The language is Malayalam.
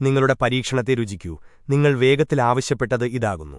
നിങ്ങളുടെ പരീക്ഷണത്തെ രുചിക്കൂ. നിങ്ങൾ വേഗത്തിൽ ആവശ്യപ്പെട്ടത് ഇതാകുന്നു.